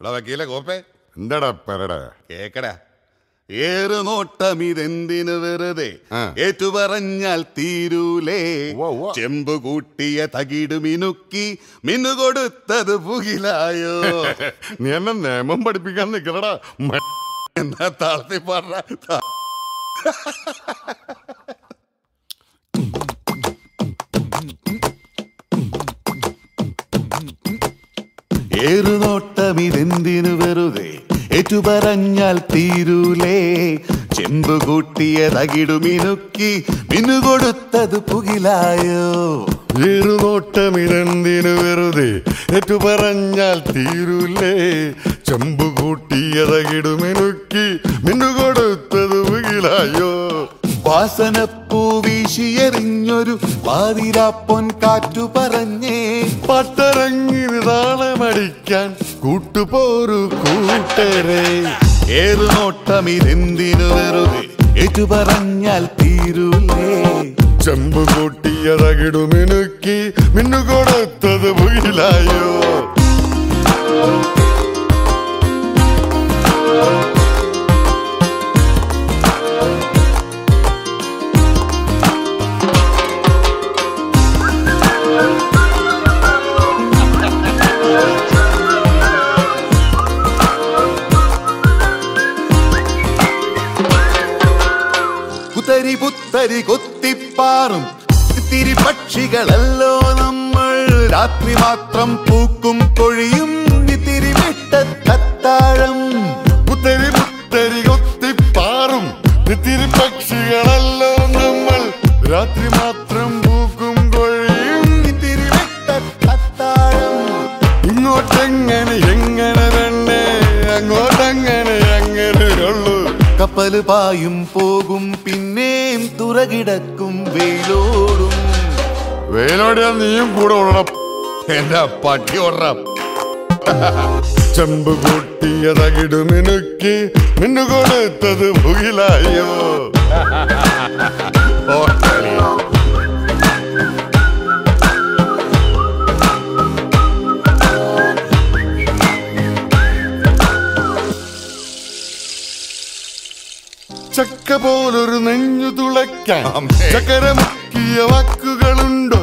വക്കീലെ കോപ്പേ. എന്താടാ കേക്കടാ. വെറുതെ? ആ. ഏറ്റുപറഞ്ഞാൽ തീരൂലേ. ചെമ്പ് കൂട്ടിയ തകിട് മിനുക്കി മിന്നു കൊടുത്തത് പുകിലായോ? നീ എന്നെ നിയമം പഠിപ്പിക്കാൻ നിക്കലടാ എന്നാ താഴ്ത്തി പറഞ്ഞ ഏറുനോട്ടം ഇതെന്തിനു വെറുതെ? ഏറ്റുപറഞ്ഞാൽ തീരൂലേ? ചെമ്പ് കൂട്ടിയ തകിടു മിനുക്കി മിന്നു കൊടുത്തത് പുകിലായോ? ഏറുനോട്ടം ഇതെന്തിനു വെറുതെ? ഏറ്റു പറഞ്ഞാൽ തീരൂലേ? ചെമ്പ് കൂട്ടിയതകിടുമെനുക്കി മിന്നു കൊടുത്തത് മുകിലായോ വാസനപ്പൂ വീശിയെറിഞ്ഞൊരു പാതിരാപ്പൊൻ കാറ്റു പറഞ്ഞേ. പട്ടരങ്ങി താളമടിക്കാൻ കൂട്ടുപോരു കൂട്ടരെ. ഏറുനോട്ടം ഇതെന്തിനു വെറുതെ ഏറ്റു പറഞ്ഞാൽ തീരൂലേ. ചെമ്പ് കൂട്ടിയതകിടുമെനുക്കി മിന്നു കൊടുത്തത് കുതരി പുത്തരി കൊത്തിപ്പാറും. തിരി പക്ഷികളല്ലോ നമ്മൾ. രാത്രി മാത്രം പൂക്കും കൊഴിയും ഇത്തിരി വിട്ടത്താഴം പുത്തരി പുത്തരി കൊത്തിപ്പാറും. ഇത്തിരി പക്ഷികളല്ലോ നമ്മൾ. രാത്രി മാത്രം പൂക്കും കൊഴിയും ഇത്തിരി വിട്ടത്താഴം ഇങ്ങോട്ടെങ്ങനെ കപ്പൽ പായും പോകും പിന്നെയും തുറകിടക്കും വെയിലോടും. വേലോടിയാ നീയും കൂടെ ഉള്ള എന്റെ പട്ടി ഓടറ ചെമ്പ് കൂട്ടിയ തകിടുമിനുക്കി മിന്നു കൊടുത്തത് മുകിലായോ? ഓ ചക്ക പോലൊരു നെഞ്ഞു തുളയ്ക്കാൻ. ചക്കര മുക്കിയ വാക്കുകളുണ്ടോ?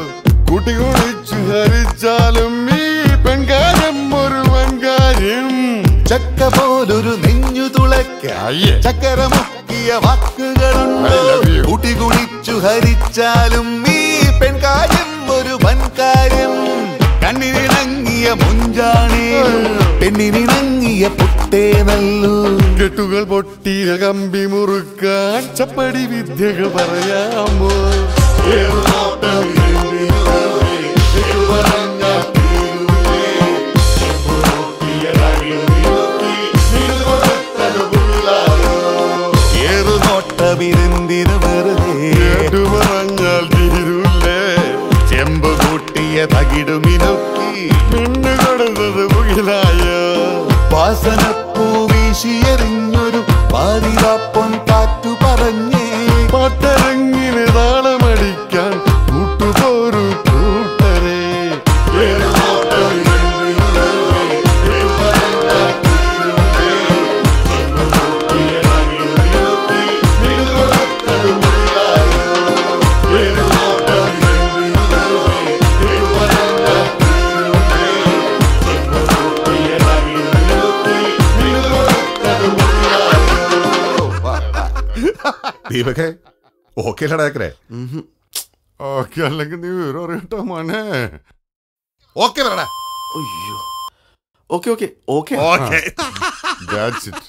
കൂട്ടി കുടിച്ചു ഹരിച്ചാലും ഈ പെൺകാര്യം ഒരു പെൺകാര്യം ചക്ക പോലൊരു നെഞ്ഞു തുളയ്ക്കായി. ചക്കര മുക്കിയ വാക്കുകളുണ്ട്? കൂട്ടി കുടിച്ചു ഹരിച്ചാലും ഈ പെൺകാര്യം ഒരു വൻകാര്യം. കണ്ണിനിണങ്ങിയ മുഞ്ചാണേ പെണ്ണിനിണങ്ങിയ പുട്ടേ നല്ലു കെട്ടുകൾ പൊട്ടിയ കമ്പി മുറുക്കാൻ ചപ്പടി വിദ്യകൾ പറയാമോ? വെറുതെ? പറഞ്ഞാൽ ചെമ്പ് കൂട്ടിയ തകിടുമിനുക്കി മിന്നു കൊടുത്തത് മുകിലായോ. വാസനപ്പൂ വീശിയെറിഞ്ഞൊരു പാതിരാപ്പൊൻ ദീപകെ ഓക്കെ അല്ലടാക്കരെ ഓക്കെ അല്ലെങ്കിൽ നീ വിവരം അറിയട്ടോ മോനെ. ഓക്കെ പറടാ അയ്യോ. Okay okay okay okay that's it.